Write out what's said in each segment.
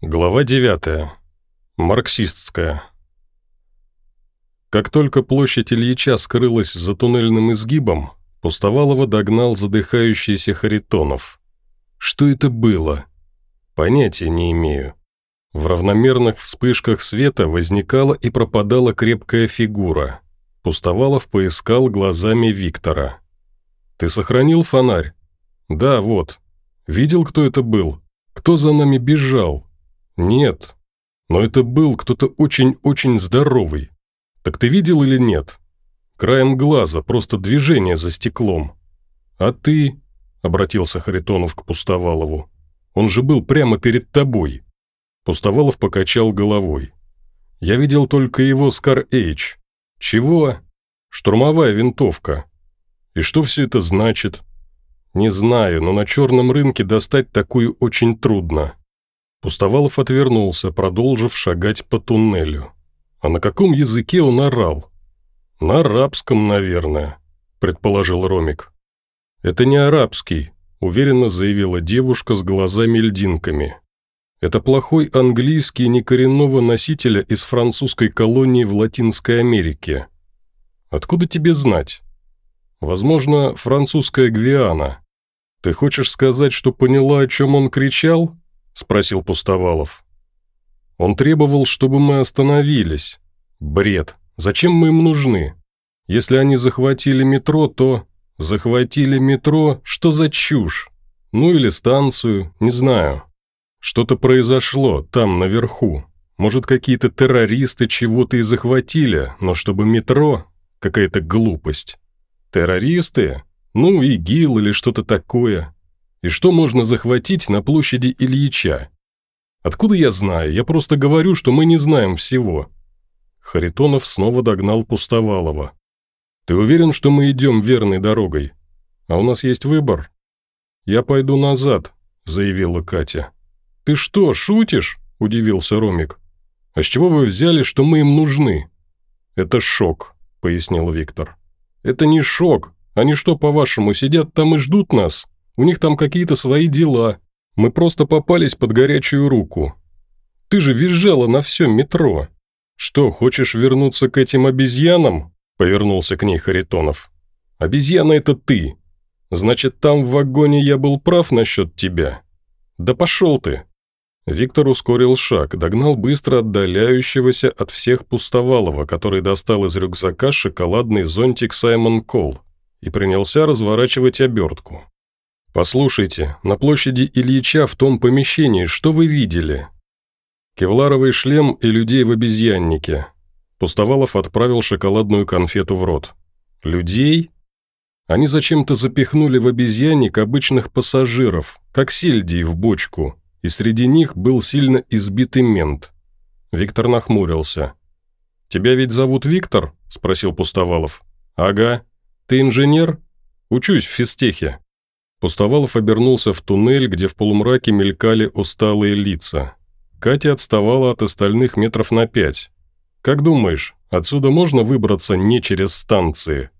Глава 9. Марксистская. Как только площадь Ильича скрылась за туннельным изгибом, Пустовалова догнал задыхающийся Харитонов. Что это было? Понятия не имею. В равномерных вспышках света возникала и пропадала крепкая фигура. Пустовалов поискал глазами Виктора. «Ты сохранил фонарь?» «Да, вот. Видел, кто это был? Кто за нами бежал?» «Нет. Но это был кто-то очень-очень здоровый. Так ты видел или нет?» «Краем глаза, просто движение за стеклом». «А ты?» – обратился Харитонов к Пустовалову. «Он же был прямо перед тобой». Пустовалов покачал головой. «Я видел только его Скар Эйч». «Чего?» «Штурмовая винтовка». «И что все это значит?» «Не знаю, но на черном рынке достать такую очень трудно. Пустовалов отвернулся, продолжив шагать по туннелю. А на каком языке он орал? На арабском, наверное, предположил Ромик. Это не арабский, уверенно заявила девушка с глазами-льдинками. Это плохой английский некоренного носителя из французской колонии в Латинской Америке. Откуда тебе знать? Возможно, французская Гвиана. Ты хочешь сказать, что поняла, о чем он кричал? – спросил Пустовалов. «Он требовал, чтобы мы остановились. Бред. Зачем мы им нужны? Если они захватили метро, то... Захватили метро? Что за чушь? Ну или станцию, не знаю. Что-то произошло там, наверху. Может, какие-то террористы чего-то и захватили, но чтобы метро... Какая-то глупость. Террористы? Ну, ИГИЛ или что-то такое. И что можно захватить на площади Ильича? Откуда я знаю? Я просто говорю, что мы не знаем всего». Харитонов снова догнал Пустовалова. «Ты уверен, что мы идем верной дорогой? А у нас есть выбор?» «Я пойду назад», – заявила Катя. «Ты что, шутишь?» – удивился Ромик. «А с чего вы взяли, что мы им нужны?» «Это шок», – пояснил Виктор. «Это не шок. Они что, по-вашему, сидят там и ждут нас?» У них там какие-то свои дела. Мы просто попались под горячую руку. Ты же визжала на все метро. Что, хочешь вернуться к этим обезьянам?» Повернулся к ней Харитонов. «Обезьяна – это ты. Значит, там в вагоне я был прав насчет тебя? Да пошел ты!» Виктор ускорил шаг, догнал быстро отдаляющегося от всех Пустовалова, который достал из рюкзака шоколадный зонтик Саймон Кол и принялся разворачивать обертку. «Послушайте, на площади Ильича в том помещении что вы видели?» Кевларовый шлем и людей в обезьяннике. Пустовалов отправил шоколадную конфету в рот. «Людей?» Они зачем-то запихнули в обезьянник обычных пассажиров, как сельдей в бочку, и среди них был сильно избитый мент. Виктор нахмурился. «Тебя ведь зовут Виктор?» – спросил Пустовалов. «Ага. Ты инженер?» «Учусь в физтехе». Пустовалов обернулся в туннель, где в полумраке мелькали усталые лица. Катя отставала от остальных метров на пять. «Как думаешь, отсюда можно выбраться не через станции?»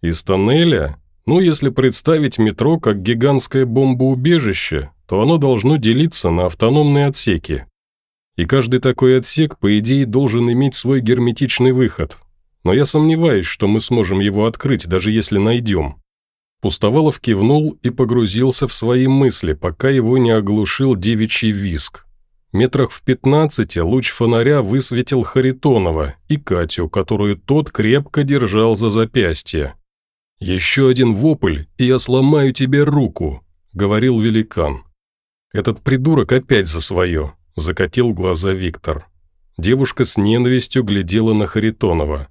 «Из тоннеля? Ну, если представить метро как гигантское бомбоубежище, то оно должно делиться на автономные отсеки. И каждый такой отсек, по идее, должен иметь свой герметичный выход. Но я сомневаюсь, что мы сможем его открыть, даже если найдем. Пустовалов кивнул и погрузился в свои мысли, пока его не оглушил девичий виск. Метрах в пятнадцати луч фонаря высветил Харитонова и Катю, которую тот крепко держал за запястье. «Еще один вопль, и я сломаю тебе руку», — говорил великан. «Этот придурок опять за свое», — закатил глаза Виктор. Девушка с ненавистью глядела на Харитонова.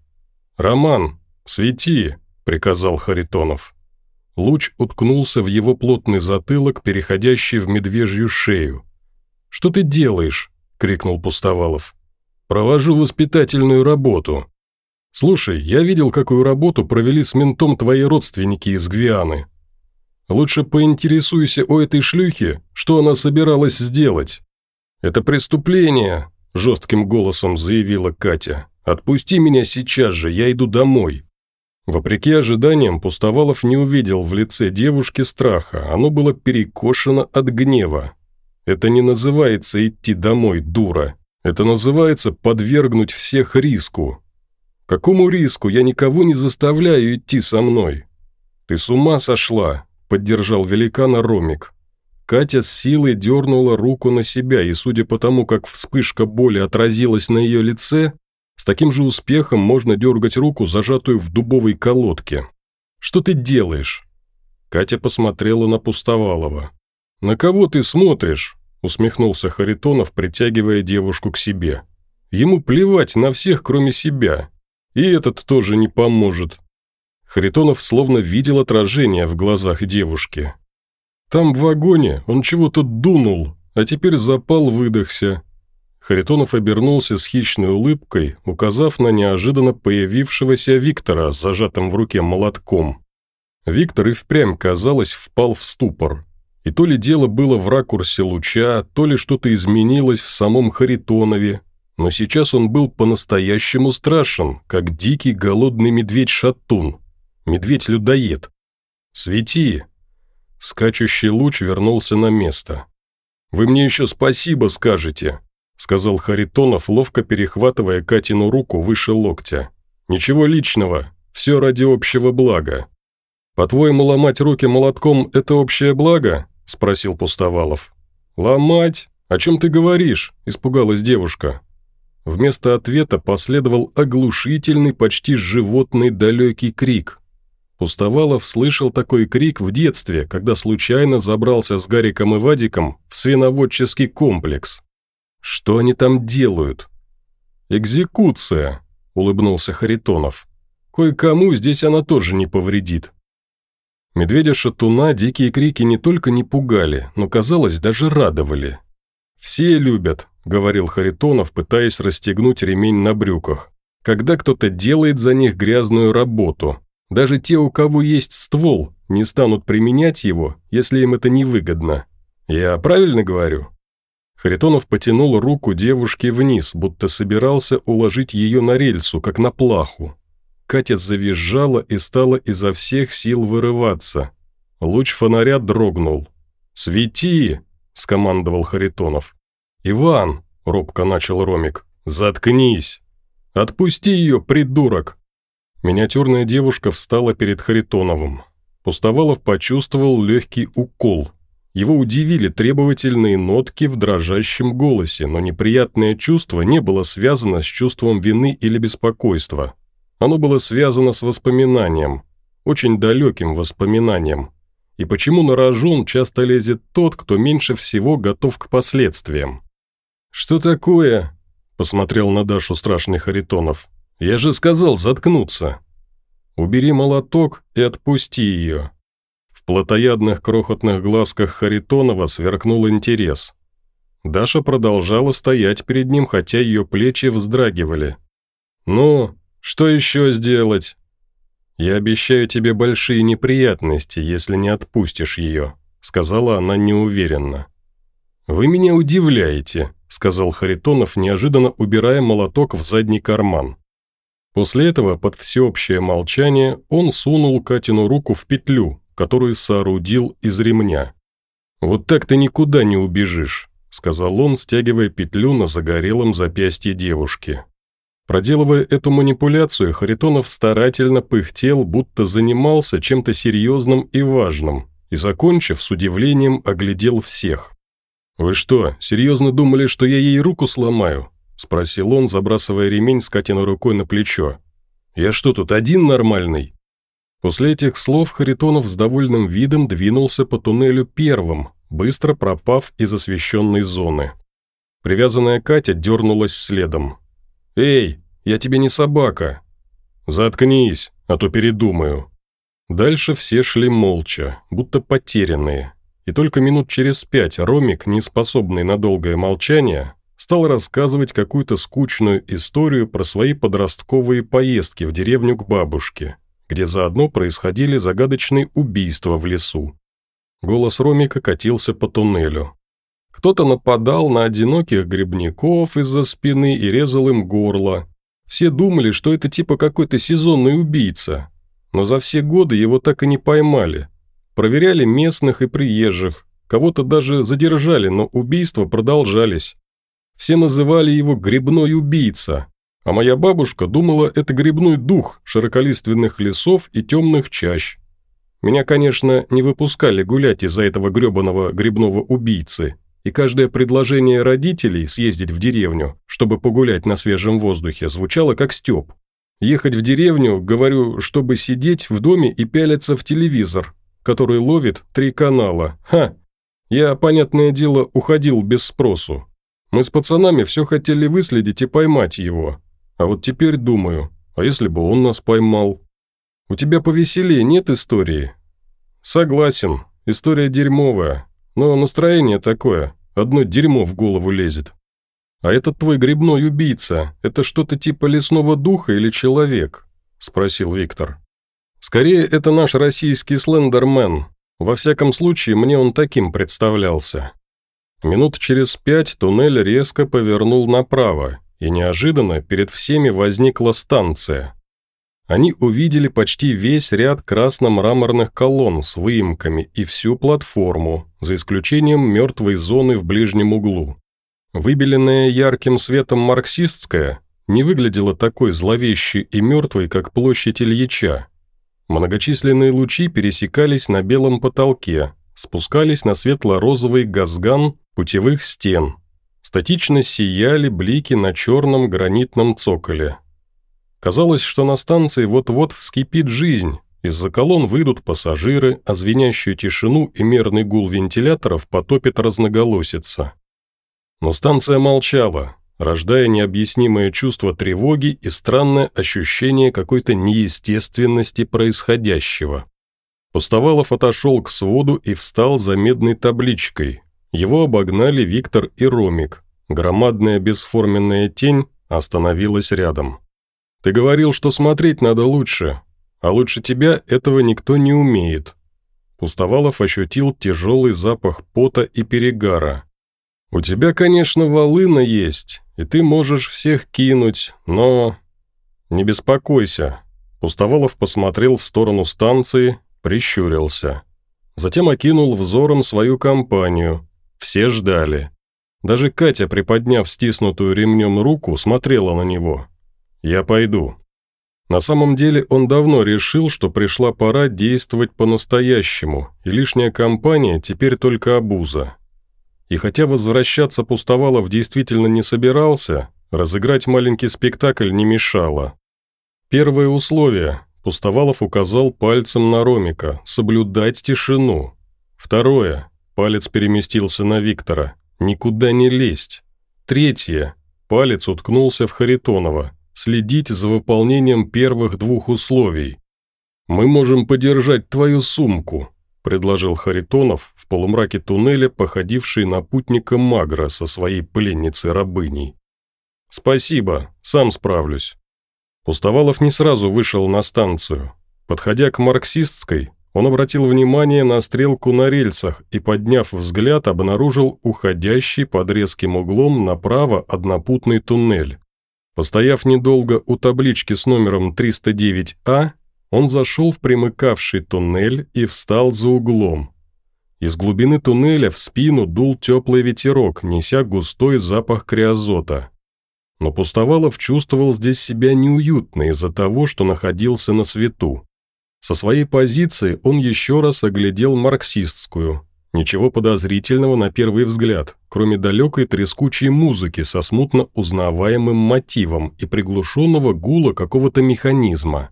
«Роман, свети», — приказал Харитонов. Луч уткнулся в его плотный затылок, переходящий в медвежью шею. «Что ты делаешь?» – крикнул Пустовалов. «Провожу воспитательную работу». «Слушай, я видел, какую работу провели с ментом твои родственники из Гвианы. Лучше поинтересуйся у этой шлюхи, что она собиралась сделать». «Это преступление», – жестким голосом заявила Катя. «Отпусти меня сейчас же, я иду домой». Вопреки ожиданиям, Пустовалов не увидел в лице девушки страха, оно было перекошено от гнева. Это не называется идти домой, дура. Это называется подвергнуть всех риску. Какому риску? Я никого не заставляю идти со мной. Ты с ума сошла, поддержал великана Ромик. Катя с силой дернула руку на себя, и судя по тому, как вспышка боли отразилась на ее лице, с таким же успехом можно дергать руку, зажатую в дубовой колодке. «Что ты делаешь?» Катя посмотрела на Пустовалова. «На кого ты смотришь?» – усмехнулся Харитонов, притягивая девушку к себе. «Ему плевать на всех, кроме себя. И этот тоже не поможет». Харитонов словно видел отражение в глазах девушки. «Там в вагоне он чего-то дунул, а теперь запал выдохся». Харитонов обернулся с хищной улыбкой, указав на неожиданно появившегося Виктора с зажатым в руке молотком. Виктор и впрямь, казалось, впал в ступор. И то ли дело было в ракурсе луча, то ли что-то изменилось в самом Харитонове, но сейчас он был по-настоящему страшен, как дикий голодный медведь-шатун, медведь-людоед. «Свети!» Скачущий луч вернулся на место. «Вы мне еще спасибо скажете», сказал Харитонов, ловко перехватывая Катину руку выше локтя. «Ничего личного, все ради общего блага». «По-твоему, ломать руки молотком – это общее благо?» – спросил Пустовалов. «Ломать? О чем ты говоришь?» – испугалась девушка. Вместо ответа последовал оглушительный, почти животный далекий крик. Пустовалов слышал такой крик в детстве, когда случайно забрался с Гариком и Вадиком в свиноводческий комплекс. «Что они там делают?» «Экзекуция», – улыбнулся Харитонов. «Кое-кому здесь она тоже не повредит». Медведя-шатуна дикие крики не только не пугали, но, казалось, даже радовали. «Все любят», — говорил Харитонов, пытаясь расстегнуть ремень на брюках, «когда кто-то делает за них грязную работу. Даже те, у кого есть ствол, не станут применять его, если им это невыгодно. Я правильно говорю?» Харитонов потянул руку девушки вниз, будто собирался уложить ее на рельсу, как на плаху. Катя завизжала и стала изо всех сил вырываться. Луч фонаря дрогнул. «Свети!» – скомандовал Харитонов. «Иван!» – робко начал Ромик. «Заткнись! Отпусти ее, придурок!» Миниатюрная девушка встала перед Харитоновым. Пустовалов почувствовал легкий укол. Его удивили требовательные нотки в дрожащем голосе, но неприятное чувство не было связано с чувством вины или беспокойства. Оно было связано с воспоминанием, очень далеким воспоминанием. И почему на рожон часто лезет тот, кто меньше всего готов к последствиям? «Что такое?» – посмотрел на Дашу страшный Харитонов. «Я же сказал заткнуться!» «Убери молоток и отпусти ее!» Плотоядных крохотных глазках Харитонова сверкнул интерес. Даша продолжала стоять перед ним, хотя ее плечи вздрагивали. «Ну, что еще сделать?» «Я обещаю тебе большие неприятности, если не отпустишь ее», сказала она неуверенно. «Вы меня удивляете», сказал Харитонов, неожиданно убирая молоток в задний карман. После этого, под всеобщее молчание, он сунул Катину руку в петлю, которую соорудил из ремня. «Вот так ты никуда не убежишь», сказал он, стягивая петлю на загорелом запястье девушки. Проделывая эту манипуляцию, Харитонов старательно пыхтел, будто занимался чем-то серьезным и важным, и, закончив, с удивлением оглядел всех. «Вы что, серьезно думали, что я ей руку сломаю?» – спросил он, забрасывая ремень с Катиной рукой на плечо. «Я что, тут один нормальный?» После этих слов Харитонов с довольным видом двинулся по туннелю первым, быстро пропав из освещенной зоны. Привязанная Катя дернулась следом. «Эй, я тебе не собака!» «Заткнись, а то передумаю». Дальше все шли молча, будто потерянные. И только минут через пять Ромик, не способный на долгое молчание, стал рассказывать какую-то скучную историю про свои подростковые поездки в деревню к бабушке, где заодно происходили загадочные убийства в лесу. Голос Ромика катился по туннелю. Кто-то нападал на одиноких грибников из-за спины и резал им горло. Все думали, что это типа какой-то сезонный убийца. Но за все годы его так и не поймали. Проверяли местных и приезжих, кого-то даже задержали, но убийства продолжались. Все называли его «грибной убийца», а моя бабушка думала, это грибной дух широколиственных лесов и темных чащ. Меня, конечно, не выпускали гулять из-за этого гребаного грибного убийцы, и каждое предложение родителей съездить в деревню, чтобы погулять на свежем воздухе, звучало как стёб. Ехать в деревню, говорю, чтобы сидеть в доме и пялиться в телевизор, который ловит три канала. Ха! Я, понятное дело, уходил без спросу. Мы с пацанами все хотели выследить и поймать его. А вот теперь думаю, а если бы он нас поймал? У тебя повеселее нет истории? Согласен, история дерьмовая, но настроение такое, одно дерьмо в голову лезет. А этот твой грибной убийца, это что-то типа лесного духа или человек? Спросил Виктор. Скорее, это наш российский слендермен. Во всяком случае, мне он таким представлялся. Минут через пять туннель резко повернул направо, и неожиданно перед всеми возникла станция. Они увидели почти весь ряд красно-мраморных колонн с выемками и всю платформу, за исключением мертвой зоны в ближнем углу. Выбеленная ярким светом марксистская не выглядела такой зловещей и мертвой, как площадь Ильича. Многочисленные лучи пересекались на белом потолке, спускались на светло-розовый газган путевых стен. Статично сияли блики на черном гранитном цоколе. Казалось, что на станции вот-вот вскипит жизнь, из-за колонн выйдут пассажиры, а звенящую тишину и мерный гул вентиляторов потопит разноголосица. Но станция молчала, рождая необъяснимое чувство тревоги и странное ощущение какой-то неестественности происходящего. Пустовалов отошел к своду и встал за медной табличкой, его обогнали Виктор и Ромик. Громадная бесформенная тень остановилась рядом. «Ты говорил, что смотреть надо лучше, а лучше тебя этого никто не умеет». Пустовалов ощутил тяжелый запах пота и перегара. «У тебя, конечно, волына есть, и ты можешь всех кинуть, но...» «Не беспокойся». Пустовалов посмотрел в сторону станции, прищурился. Затем окинул взором свою компанию, все ждали. Даже Катя, приподняв стиснутую ремнем руку, смотрела на него. «Я пойду». На самом деле он давно решил, что пришла пора действовать по-настоящему, и лишняя компания теперь только обуза. И хотя возвращаться Пустовалов действительно не собирался, разыграть маленький спектакль не мешало. Первое условие – Пустовалов указал пальцем на Ромика – соблюдать тишину. Второе Палец переместился на Виктора. «Никуда не лезть». Третье. Палец уткнулся в Харитонова. «Следить за выполнением первых двух условий». «Мы можем подержать твою сумку», – предложил Харитонов в полумраке туннеля, походивший на путника Магра со своей пленницей-рабыней. «Спасибо, сам справлюсь». Пустовалов не сразу вышел на станцию. Подходя к марксистской, он обратил внимание на стрелку на рельсах и, подняв взгляд, обнаружил уходящий под резким углом направо однопутный туннель. Постояв недолго у таблички с номером 309А, он зашел в примыкавший туннель и встал за углом. Из глубины туннеля в спину дул теплый ветерок, неся густой запах криозота. Но Пустовалов чувствовал здесь себя неуютно из-за того, что находился на свету. Со своей позиции он еще раз оглядел марксистскую. Ничего подозрительного на первый взгляд, кроме далекой трескучей музыки со смутно узнаваемым мотивом и приглушенного гула какого-то механизма.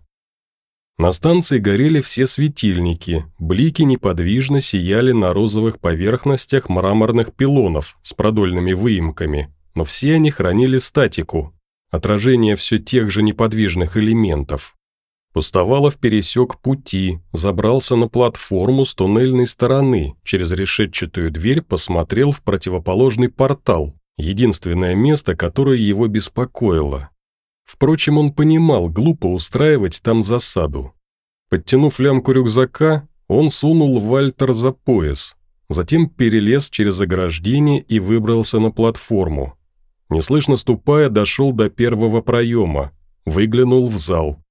На станции горели все светильники, блики неподвижно сияли на розовых поверхностях мраморных пилонов с продольными выемками, но все они хранили статику, отражение все тех же неподвижных элементов. Пустовалов пересек пути, забрался на платформу с туннельной стороны, через решетчатую дверь посмотрел в противоположный портал, единственное место, которое его беспокоило. Впрочем, он понимал, глупо устраивать там засаду. Подтянув лямку рюкзака, он сунул Вальтер за пояс, затем перелез через ограждение и выбрался на платформу. Неслышно ступая, дошел до первого проема, выглянул в зал.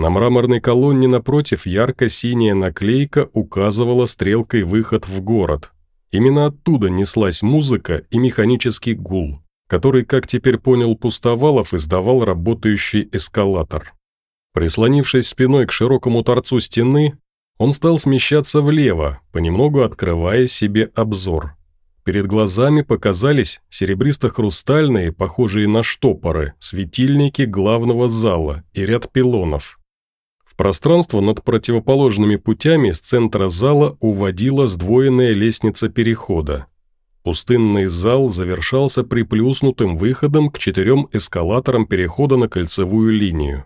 На мраморной колонне напротив ярко-синяя наклейка указывала стрелкой выход в город. Именно оттуда неслась музыка и механический гул, который, как теперь понял Пустовалов, издавал работающий эскалатор. Прислонившись спиной к широкому торцу стены, он стал смещаться влево, понемногу открывая себе обзор. Перед глазами показались серебристо-хрустальные, похожие на штопоры, светильники главного зала и ряд пилонов. Пространство над противоположными путями с центра зала уводила сдвоенная лестница перехода. Пустынный зал завершался приплюснутым выходом к четырем эскалаторам перехода на кольцевую линию.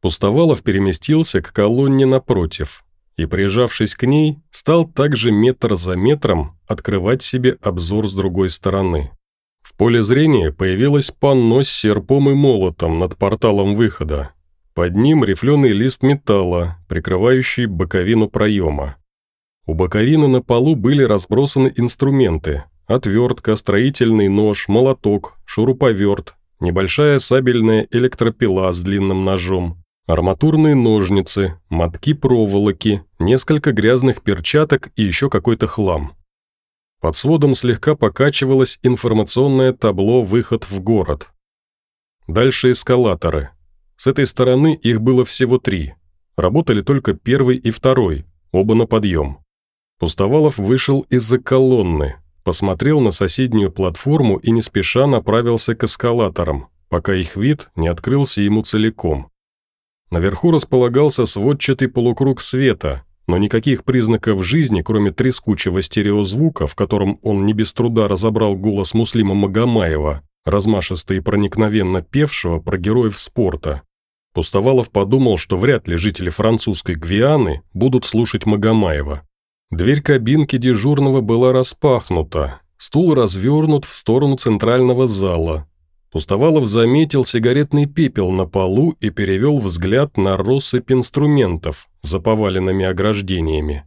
Пустовалов переместился к колонне напротив и, прижавшись к ней, стал также метр за метром открывать себе обзор с другой стороны. В поле зрения появилось панно с серпом и молотом над порталом выхода. Под ним рифленый лист металла, прикрывающий боковину проема. У боковины на полу были разбросаны инструменты – отвертка, строительный нож, молоток, шуруповерт, небольшая сабельная электропила с длинным ножом, арматурные ножницы, мотки проволоки, несколько грязных перчаток и еще какой-то хлам. Под сводом слегка покачивалось информационное табло «Выход в город». Дальше эскалаторы. С этой стороны их было всего три. Работали только первый и второй, оба на подъем. Пустовалов вышел из-за колонны, посмотрел на соседнюю платформу и не спеша направился к эскалаторам, пока их вид не открылся ему целиком. Наверху располагался сводчатый полукруг света, но никаких признаков жизни, кроме трескучего стереозвука, в котором он не без труда разобрал голос Муслима Магомаева, размашисто и проникновенно певшего про героев спорта. Пустовалов подумал, что вряд ли жители французской Гвианы будут слушать Магомаева. Дверь кабинки дежурного была распахнута, стул развернут в сторону центрального зала, Пустовалов заметил сигаретный пепел на полу и перевел взгляд на россыпь инструментов за поваленными ограждениями.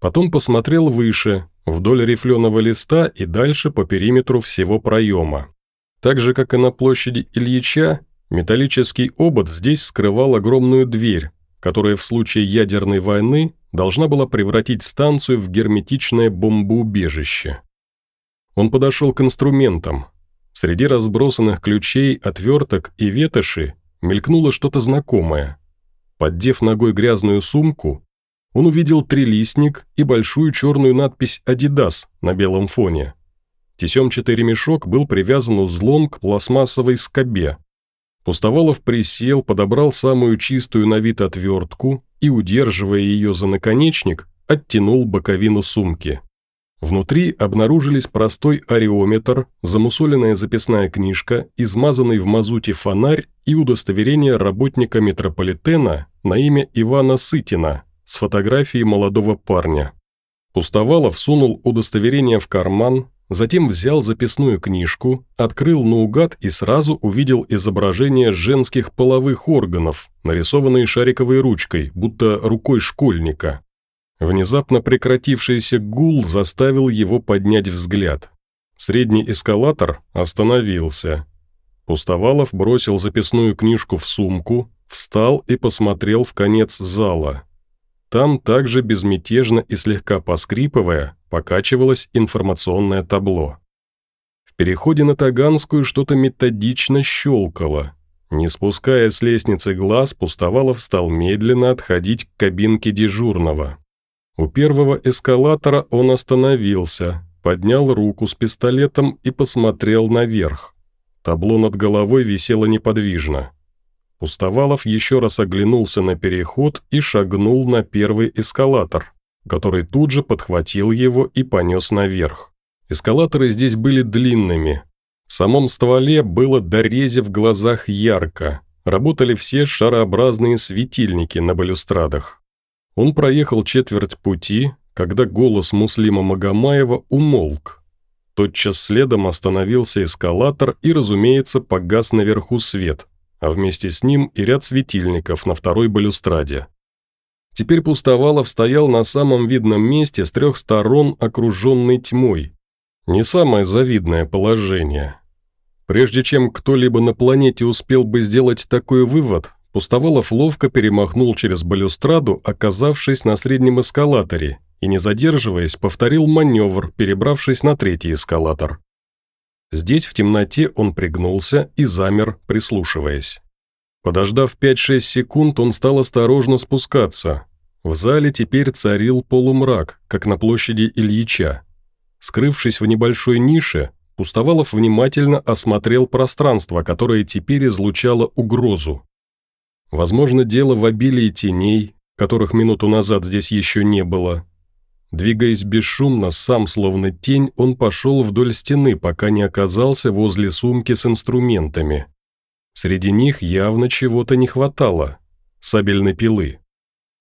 Потом посмотрел выше, вдоль рифленого листа и дальше по периметру всего проема. Так же, как и на площади Ильича, металлический обод здесь скрывал огромную дверь, которая в случае ядерной войны должна была превратить станцию в герметичное бомбоубежище. Он подошел к инструментам, Среди разбросанных ключей, отверток и ветоши мелькнуло что-то знакомое. Поддев ногой грязную сумку, он увидел трилистник и большую черную надпись «Адидас» на белом фоне. Тесемчатый ремешок был привязан узлом к пластмассовой скобе. Пустовалов присел, подобрал самую чистую на вид отвертку и, удерживая ее за наконечник, оттянул боковину сумки. Внутри обнаружились простой ареометр, замусоленная записная книжка, измазанный в мазуте фонарь и удостоверение работника метрополитена на имя Ивана Сытина с фотографией молодого парня. Пустовалов сунул удостоверение в карман, затем взял записную книжку, открыл наугад и сразу увидел изображение женских половых органов, нарисованные шариковой ручкой, будто рукой школьника. Внезапно прекратившийся гул заставил его поднять взгляд. Средний эскалатор остановился. Пустовалов бросил записную книжку в сумку, встал и посмотрел в конец зала. Там также безмятежно и слегка поскрипывая, покачивалось информационное табло. В переходе на Таганскую что-то методично щелкало. Не спуская с лестницы глаз, Пустовалов стал медленно отходить к кабинке дежурного. У первого эскалатора он остановился, поднял руку с пистолетом и посмотрел наверх. Табло над головой висело неподвижно. Пустовалов еще раз оглянулся на переход и шагнул на первый эскалатор, который тут же подхватил его и понес наверх. Эскалаторы здесь были длинными. В самом стволе было дорезе в глазах ярко. Работали все шарообразные светильники на балюстрадах. Он проехал четверть пути, когда голос Муслима Магомаева умолк. Тотчас следом остановился эскалатор и, разумеется, погас наверху свет, а вместе с ним и ряд светильников на второй балюстраде. Теперь Пустовалов стоял на самом видном месте с трех сторон, окруженный тьмой. Не самое завидное положение. Прежде чем кто-либо на планете успел бы сделать такой вывод, Пустовалов ловко перемахнул через балюстраду, оказавшись на среднем эскалаторе, и, не задерживаясь, повторил маневр, перебравшись на третий эскалатор. Здесь в темноте он пригнулся и замер, прислушиваясь. Подождав 5-6 секунд, он стал осторожно спускаться. В зале теперь царил полумрак, как на площади Ильича. Скрывшись в небольшой нише, Пустовалов внимательно осмотрел пространство, которое теперь излучало угрозу. Возможно, дело в обилии теней, которых минуту назад здесь еще не было. Двигаясь бесшумно, сам словно тень, он пошел вдоль стены, пока не оказался возле сумки с инструментами. Среди них явно чего-то не хватало. Сабельной пилы.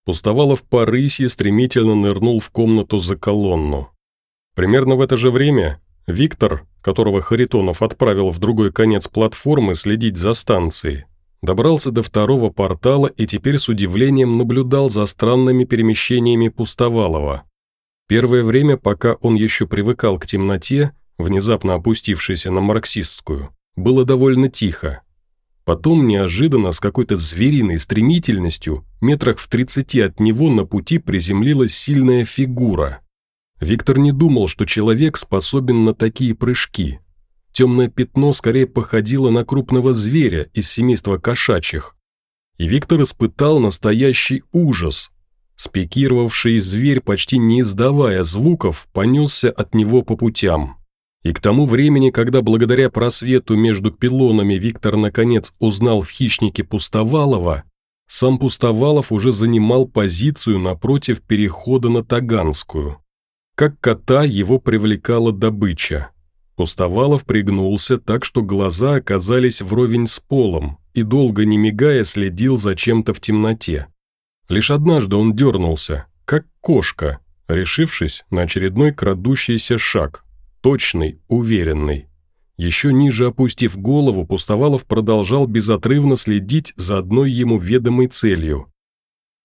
Пустовалов по рыси стремительно нырнул в комнату за колонну. Примерно в это же время Виктор, которого Харитонов отправил в другой конец платформы следить за станцией, добрался до второго портала и теперь с удивлением наблюдал за странными перемещениями Пустовалова. Первое время, пока он еще привыкал к темноте, внезапно опустившейся на марксистскую, было довольно тихо. Потом неожиданно с какой-то звериной стремительностью, метрах в тридцати от него на пути приземлилась сильная фигура. Виктор не думал, что человек способен на такие прыжки. Темное пятно скорее походило на крупного зверя из семейства кошачьих. И Виктор испытал настоящий ужас. Спикировавший зверь, почти не издавая звуков, понесся от него по путям. И к тому времени, когда благодаря просвету между пилонами Виктор наконец узнал в хищнике Пустовалова, сам Пустовалов уже занимал позицию напротив перехода на Таганскую. Как кота его привлекала добыча. Пустовалов пригнулся так, что глаза оказались вровень с полом и, долго не мигая, следил за чем-то в темноте. Лишь однажды он дернулся, как кошка, решившись на очередной крадущийся шаг, точный, уверенный. Еще ниже опустив голову, Пустовалов продолжал безотрывно следить за одной ему ведомой целью.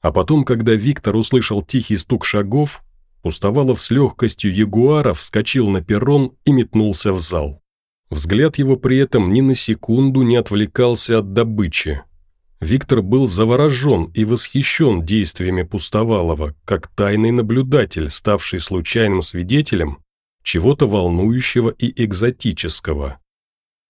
А потом, когда Виктор услышал тихий стук шагов, Пустовалов с легкостью ягуара вскочил на перрон и метнулся в зал. Взгляд его при этом ни на секунду не отвлекался от добычи. Виктор был заворожен и восхищен действиями Пустовалова, как тайный наблюдатель, ставший случайным свидетелем чего-то волнующего и экзотического.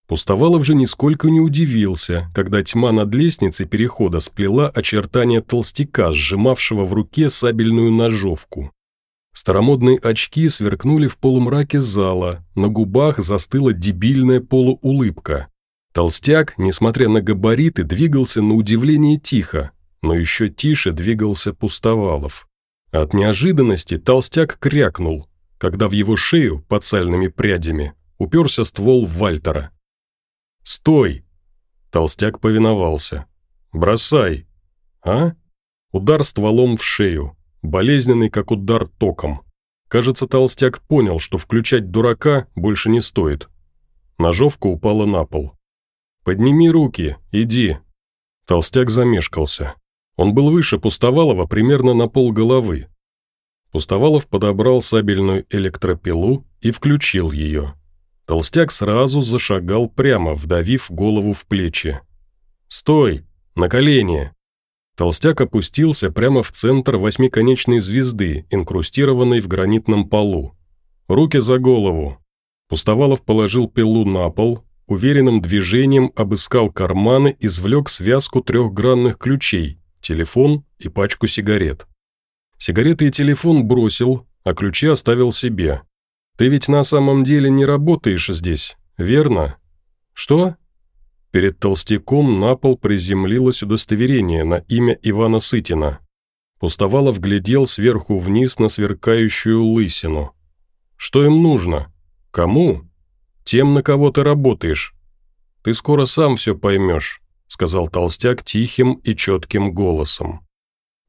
Пустовалов же нисколько не удивился, когда тьма над лестницей перехода сплела очертания толстяка, сжимавшего в руке сабельную ножовку. Старомодные очки сверкнули в полумраке зала, на губах застыла дебильная полуулыбка. Толстяк, несмотря на габариты, двигался на удивление тихо, но еще тише двигался Пустовалов. От неожиданности толстяк крякнул, когда в его шею, под сальными прядями, уперся ствол Вальтера. «Стой!» Толстяк повиновался. «Бросай!» «А?» Удар стволом в шею болезненный, как удар током. Кажется, толстяк понял, что включать дурака больше не стоит. Ножовка упала на пол. «Подними руки, иди». Толстяк замешкался. Он был выше Пустовалова примерно на пол головы. Пустовалов подобрал сабельную электропилу и включил ее. Толстяк сразу зашагал прямо, вдавив голову в плечи. «Стой! На колени!» Толстяк опустился прямо в центр восьмиконечной звезды, инкрустированной в гранитном полу. Руки за голову. Пустовалов положил пилу на пол, уверенным движением обыскал карманы, извлек связку трехгранных ключей, телефон и пачку сигарет. Сигареты и телефон бросил, а ключи оставил себе. «Ты ведь на самом деле не работаешь здесь, верно?» «Что?» Перед толстяком на пол приземлилось удостоверение на имя Ивана Сытина. Пустовалов глядел сверху вниз на сверкающую лысину. «Что им нужно? Кому? Тем, на кого ты работаешь. Ты скоро сам все поймешь», сказал толстяк тихим и четким голосом.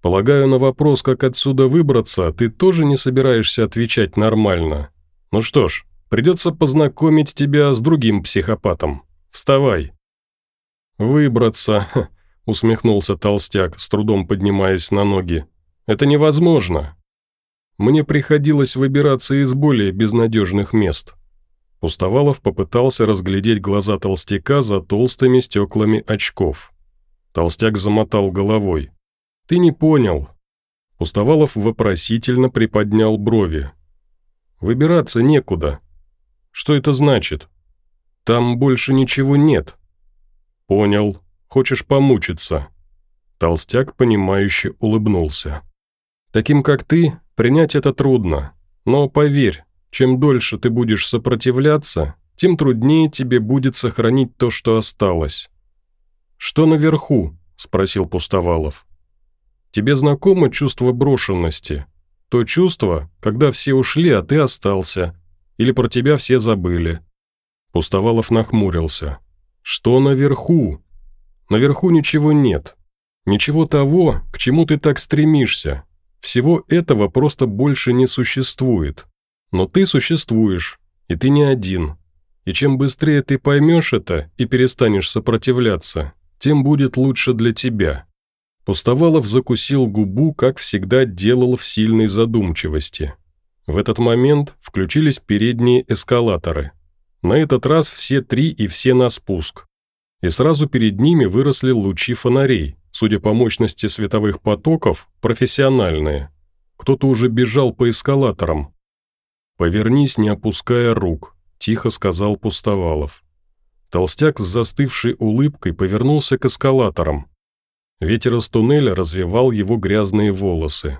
«Полагаю, на вопрос, как отсюда выбраться, ты тоже не собираешься отвечать нормально. Ну что ж, придется познакомить тебя с другим психопатом. Вставай». «Выбраться», – усмехнулся толстяк, с трудом поднимаясь на ноги. «Это невозможно. Мне приходилось выбираться из более безнадежных мест». Пустовалов попытался разглядеть глаза толстяка за толстыми стеклами очков. Толстяк замотал головой. «Ты не понял». Пустовалов вопросительно приподнял брови. «Выбираться некуда. Что это значит? Там больше ничего нет». «Понял. Хочешь помучиться?» Толстяк, понимающе улыбнулся. «Таким, как ты, принять это трудно. Но поверь, чем дольше ты будешь сопротивляться, тем труднее тебе будет сохранить то, что осталось». «Что наверху?» – спросил Пустовалов. «Тебе знакомо чувство брошенности? То чувство, когда все ушли, а ты остался. Или про тебя все забыли?» Пустовалов нахмурился. «Что наверху?» «Наверху ничего нет. Ничего того, к чему ты так стремишься. Всего этого просто больше не существует. Но ты существуешь, и ты не один. И чем быстрее ты поймешь это и перестанешь сопротивляться, тем будет лучше для тебя». Пустовалов закусил губу, как всегда делал в сильной задумчивости. В этот момент включились передние эскалаторы. На этот раз все три и все на спуск. И сразу перед ними выросли лучи фонарей, Судя по мощности световых потоков, профессиональные. Кто-то уже бежал по эскалаторам. «Повернись, не опуская рук», – тихо сказал Пустовалов. Толстяк с застывшей улыбкой повернулся к эскалаторам. Ветер из туннеля развивал его грязные волосы.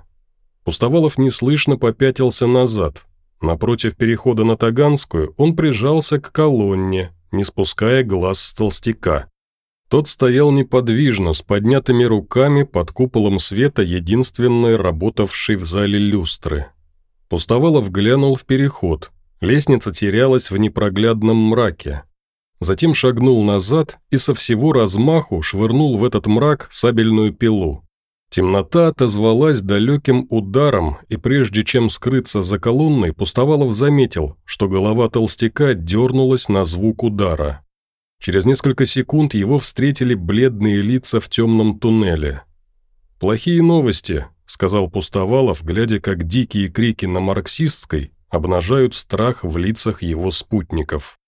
Пустовалов неслышно попятился назад. Напротив перехода на Таганскую он прижался к колонне, не спуская глаз с толстяка. Тот стоял неподвижно, с поднятыми руками под куполом света единственной работавшей в зале люстры. Пустовалов глянул в переход. Лестница терялась в непроглядном мраке. Затем шагнул назад и со всего размаху швырнул в этот мрак сабельную пилу. Темнота отозвалась далеким ударом, и прежде чем скрыться за колонной, Пустовалов заметил, что голова толстяка дернулась на звук удара. Через несколько секунд его встретили бледные лица в темном туннеле. «Плохие новости», — сказал Пустовалов, глядя, как дикие крики на марксистской обнажают страх в лицах его спутников.